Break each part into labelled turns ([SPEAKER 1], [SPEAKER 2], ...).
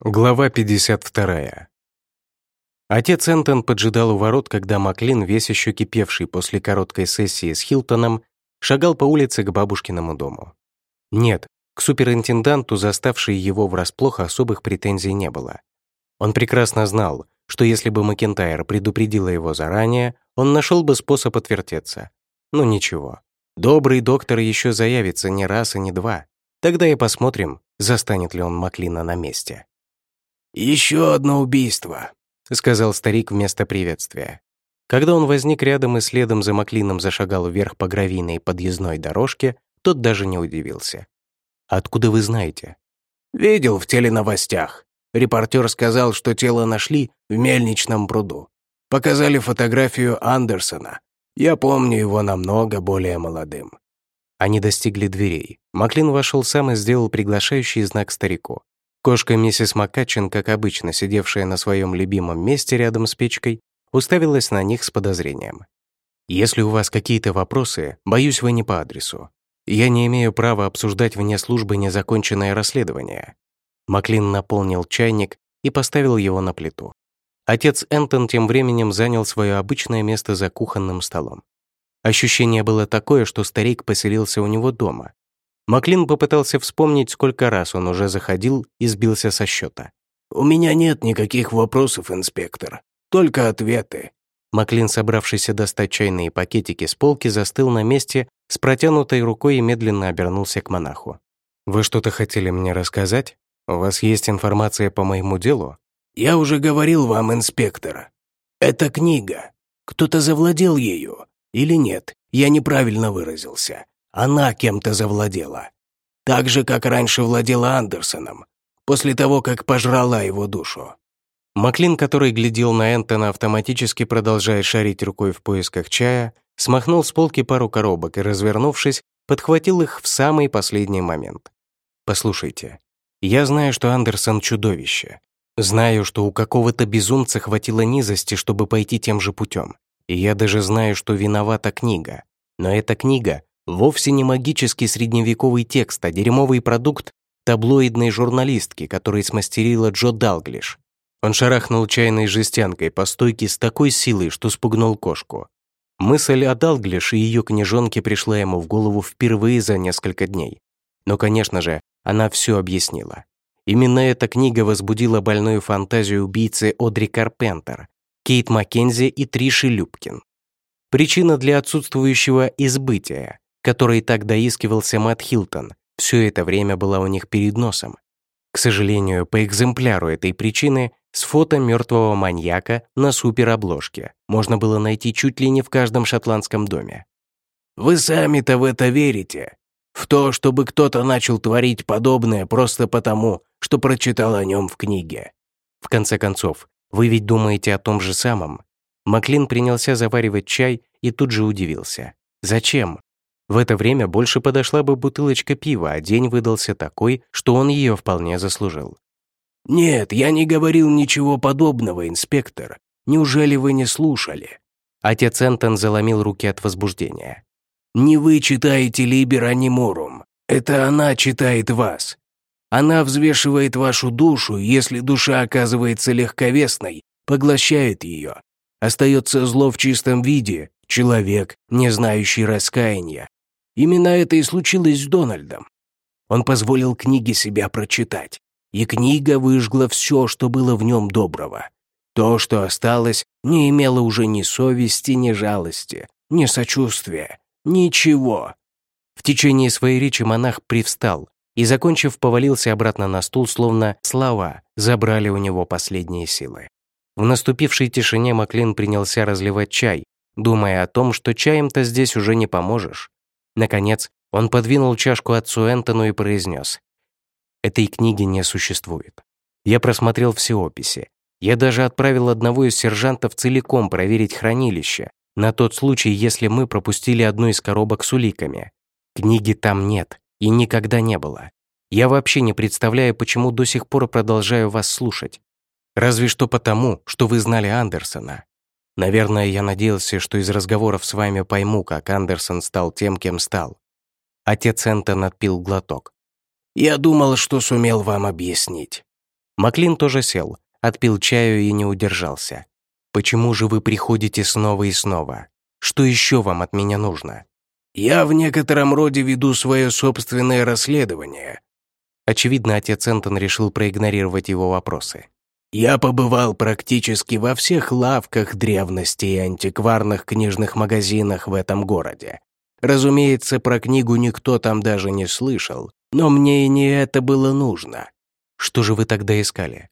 [SPEAKER 1] Глава 52. Отец Энтон поджидал у ворот, когда Маклин, весь еще кипевший после короткой сессии с Хилтоном, шагал по улице к бабушкиному дому. Нет, к суперинтенданту, заставшей его врасплох, особых претензий не было. Он прекрасно знал, что если бы Макентайр предупредила его заранее, он нашел бы способ отвертеться. Но ничего. Добрый доктор еще заявится не раз и не два. Тогда и посмотрим, застанет ли он Маклина на месте.
[SPEAKER 2] «Еще одно убийство», —
[SPEAKER 1] сказал старик вместо приветствия. Когда он возник рядом и следом за Маклином зашагал вверх по гравийной подъездной дорожке, тот даже не удивился. «Откуда вы знаете?»
[SPEAKER 2] «Видел в теленовостях. Репортер сказал, что тело нашли в мельничном пруду. Показали фотографию Андерсона. Я помню его намного более молодым».
[SPEAKER 1] Они достигли дверей. Маклин вошел сам и сделал приглашающий знак старику. Кошка миссис Макачин, как обычно сидевшая на своем любимом месте рядом с печкой, уставилась на них с подозрением. «Если у вас какие-то вопросы, боюсь, вы не по адресу. Я не имею права обсуждать вне службы незаконченное расследование». Маклин наполнил чайник и поставил его на плиту. Отец Энтон тем временем занял свое обычное место за кухонным столом. Ощущение было такое, что старик поселился у него дома, Маклин попытался вспомнить, сколько раз он уже заходил и сбился со счета.
[SPEAKER 2] «У меня нет никаких вопросов, инспектор. Только ответы».
[SPEAKER 1] Маклин, собравшийся достать чайные пакетики с полки, застыл на месте с протянутой рукой и медленно обернулся к монаху. «Вы что-то хотели мне рассказать? У вас есть информация по моему делу?»
[SPEAKER 2] «Я уже говорил вам, инспектор. Это книга. Кто-то завладел ею. Или нет, я неправильно выразился. Она кем-то завладела. Так же, как раньше владела Андерсоном, после того, как пожрала его душу.
[SPEAKER 1] Маклин, который глядел на Энтона, автоматически продолжая шарить рукой в поисках чая, смахнул с полки пару коробок и, развернувшись, подхватил их в самый последний момент. «Послушайте, я знаю, что Андерсон — чудовище. Знаю, что у какого-то безумца хватило низости, чтобы пойти тем же путем. И я даже знаю, что виновата книга. Но эта книга Вовсе не магический средневековый текст, а дерьмовый продукт таблоидной журналистки, который смастерила Джо Далглиш. Он шарахнул чайной жестянкой по стойке с такой силой, что спугнул кошку. Мысль о Далглиш и ее книжонке пришла ему в голову впервые за несколько дней. Но, конечно же, она все объяснила. Именно эта книга возбудила больную фантазию убийцы Одри Карпентер, Кейт Маккензи и Триши Любкин. Причина для отсутствующего избытия которой так доискивался Мэтт Хилтон, все это время была у них перед носом. К сожалению, по экземпляру этой причины с фото мертвого маньяка на суперобложке можно было найти чуть ли не в каждом шотландском доме.
[SPEAKER 2] «Вы сами-то в это верите? В то, чтобы кто-то начал творить подобное просто потому, что прочитал о нем в книге?»
[SPEAKER 1] В конце концов, вы ведь думаете о том же самом. Маклин принялся заваривать чай и тут же удивился. Зачем? В это время больше подошла бы бутылочка пива, а день выдался такой, что он ее вполне заслужил.
[SPEAKER 2] «Нет, я не говорил ничего подобного, инспектор. Неужели вы не слушали?»
[SPEAKER 1] Отец Энтон заломил руки от возбуждения.
[SPEAKER 2] «Не вы читаете Либер Аниморум. Это она читает вас. Она взвешивает вашу душу, если душа оказывается легковесной, поглощает ее. Остается зло в чистом виде, человек, не знающий раскаяния, Именно это и случилось с Дональдом. Он позволил книге себя прочитать, и книга выжгла все, что было в нем доброго. То, что осталось, не имело уже ни совести, ни жалости, ни сочувствия, ничего.
[SPEAKER 1] В течение своей речи монах привстал и, закончив, повалился обратно на стул, словно слова забрали у него последние силы. В наступившей тишине Маклин принялся разливать чай, думая о том, что чаем-то здесь уже не поможешь. Наконец, он подвинул чашку отцу Энтону и произнес. «Этой книги не существует. Я просмотрел все описи. Я даже отправил одного из сержантов целиком проверить хранилище, на тот случай, если мы пропустили одну из коробок с уликами. Книги там нет и никогда не было. Я вообще не представляю, почему до сих пор продолжаю вас слушать. Разве что потому, что вы знали Андерсона. Наверное, я надеялся, что из разговоров с вами пойму, как Андерсон стал тем, кем стал. Отец Энтон отпил глоток.
[SPEAKER 2] «Я думал, что сумел вам объяснить.
[SPEAKER 1] Маклин тоже сел, отпил чаю и не удержался. «Почему же вы приходите снова и снова? Что еще вам от меня нужно?»
[SPEAKER 2] «Я в некотором роде веду свое собственное расследование».
[SPEAKER 1] Очевидно, отец Энтон решил проигнорировать его вопросы.
[SPEAKER 2] «Я побывал практически во всех лавках древностей и антикварных книжных магазинах в этом городе. Разумеется, про книгу никто там даже не слышал, но мне и не это было нужно.
[SPEAKER 1] Что же вы тогда искали?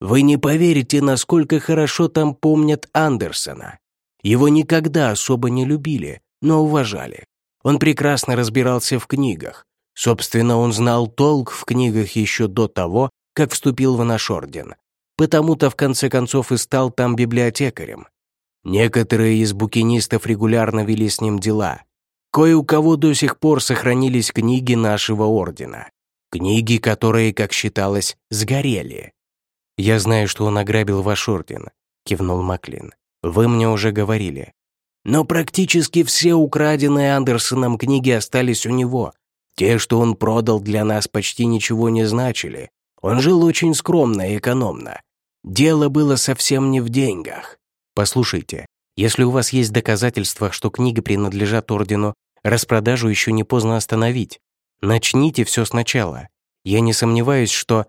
[SPEAKER 2] Вы не поверите, насколько хорошо там помнят Андерсона. Его никогда особо не любили, но уважали. Он прекрасно разбирался в книгах. Собственно, он знал толк в книгах еще до того, как вступил в наш орден. Потому-то в конце концов и стал там библиотекарем. Некоторые из букинистов регулярно вели с ним дела. Кое у кого до сих пор сохранились книги нашего ордена. Книги, которые, как считалось, сгорели.
[SPEAKER 1] «Я знаю, что он ограбил ваш орден», — кивнул Маклин. «Вы мне уже говорили.
[SPEAKER 2] Но практически все украденные Андерсоном книги остались у него. Те, что он продал для нас, почти ничего не значили. Он жил очень скромно и экономно. Дело было совсем не в деньгах.
[SPEAKER 1] Послушайте, если у вас есть доказательства, что книги принадлежат ордену, распродажу еще не поздно остановить. Начните все сначала. Я не сомневаюсь, что...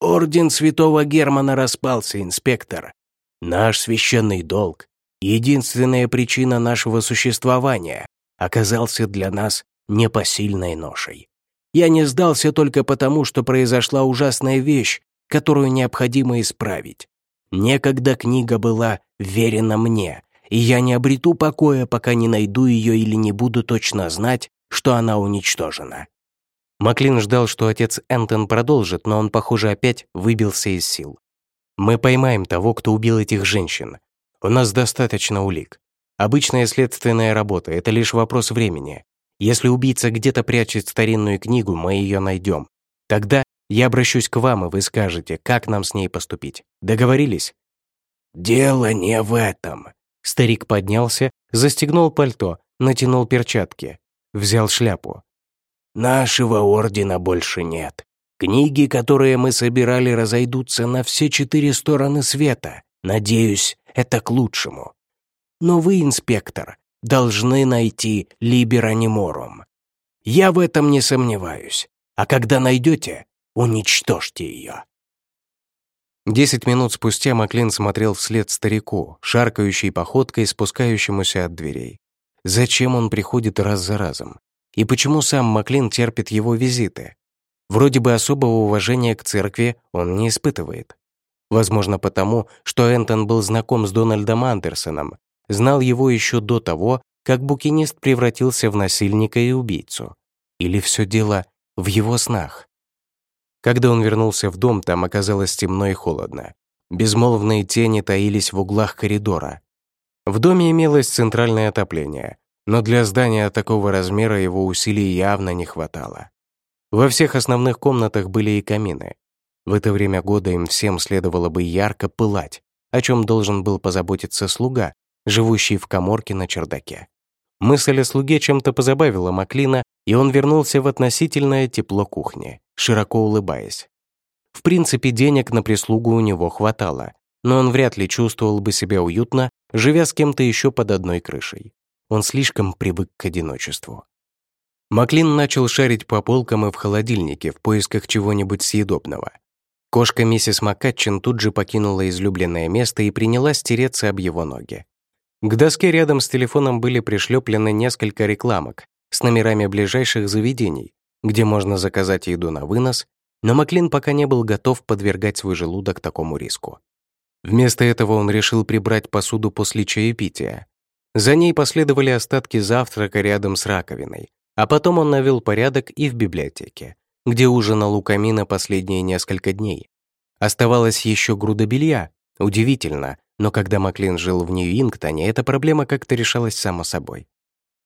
[SPEAKER 2] Орден Святого Германа распался, инспектор. Наш священный долг, единственная причина нашего существования, оказался для нас непосильной ношей. Я не сдался только потому, что произошла ужасная вещь, которую необходимо исправить. Некогда книга была верена мне, и я не обрету покоя, пока не найду ее или не буду точно знать, что она уничтожена.
[SPEAKER 1] Маклин ждал, что отец Энтон продолжит, но он, похоже, опять выбился из сил. «Мы поймаем того, кто убил этих женщин. У нас достаточно улик. Обычная следственная работа — это лишь вопрос времени. Если убийца где-то прячет старинную книгу, мы ее найдем. Тогда я обращусь к вам, и вы скажете, как нам с ней поступить. Договорились?»
[SPEAKER 2] «Дело не в этом».
[SPEAKER 1] Старик поднялся, застегнул пальто, натянул перчатки, взял шляпу.
[SPEAKER 2] Нашего ордена больше нет. Книги, которые мы собирали, разойдутся на все четыре стороны света. Надеюсь, это к лучшему. Но вы, инспектор, должны найти Либераниморум. Я в этом не сомневаюсь. А когда найдете, уничтожьте ее.
[SPEAKER 1] Десять минут спустя Маклин смотрел вслед старику, шаркающей походкой, спускающемуся от дверей. Зачем он приходит раз за разом? И почему сам Маклин терпит его визиты? Вроде бы особого уважения к церкви он не испытывает. Возможно, потому, что Энтон был знаком с Дональдом Андерсоном, знал его еще до того, как букинист превратился в насильника и убийцу. Или все дело в его снах. Когда он вернулся в дом, там оказалось темно и холодно. Безмолвные тени таились в углах коридора. В доме имелось центральное отопление, но для здания такого размера его усилий явно не хватало. Во всех основных комнатах были и камины. В это время года им всем следовало бы ярко пылать, о чем должен был позаботиться слуга, живущий в коморке на чердаке. Мысль о слуге чем-то позабавила Маклина, и он вернулся в относительное тепло кухни, широко улыбаясь. В принципе, денег на прислугу у него хватало, но он вряд ли чувствовал бы себя уютно, живя с кем-то еще под одной крышей. Он слишком привык к одиночеству. Маклин начал шарить по полкам и в холодильнике в поисках чего-нибудь съедобного. Кошка миссис Маккатчин тут же покинула излюбленное место и принялась тереться об его ноги. К доске рядом с телефоном были пришлеплены несколько рекламок с номерами ближайших заведений, где можно заказать еду на вынос, но Маклин пока не был готов подвергать свой желудок такому риску. Вместо этого он решил прибрать посуду после чаепития, за ней последовали остатки завтрака рядом с раковиной, а потом он навел порядок и в библиотеке, где ужинал у камина последние несколько дней. Оставалась еще груда белья. Удивительно, но когда Маклин жил в Нью-Ингтоне, эта проблема как-то решалась само собой.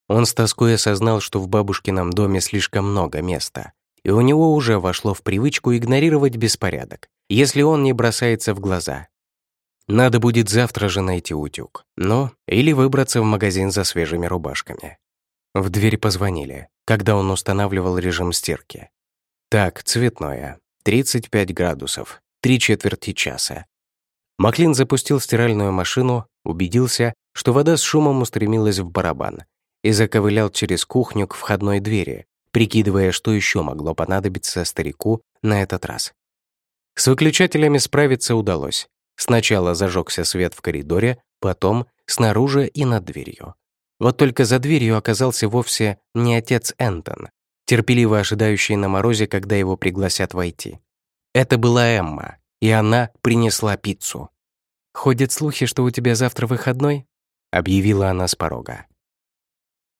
[SPEAKER 1] Он с тоской осознал, что в бабушкином доме слишком много места, и у него уже вошло в привычку игнорировать беспорядок, если он не бросается в глаза. Надо будет завтра же найти утюг. Ну, или выбраться в магазин за свежими рубашками. В дверь позвонили, когда он устанавливал режим стирки. Так, цветное. 35 градусов. три четверти часа. Маклин запустил стиральную машину, убедился, что вода с шумом устремилась в барабан и заковылял через кухню к входной двери, прикидывая, что еще могло понадобиться старику на этот раз. С выключателями справиться удалось. Сначала зажегся свет в коридоре, потом снаружи и над дверью. Вот только за дверью оказался вовсе не отец Энтон, терпеливо ожидающий на морозе, когда его пригласят войти. Это была Эмма, и она принесла пиццу. «Ходят слухи, что у тебя завтра выходной?» — объявила она с порога.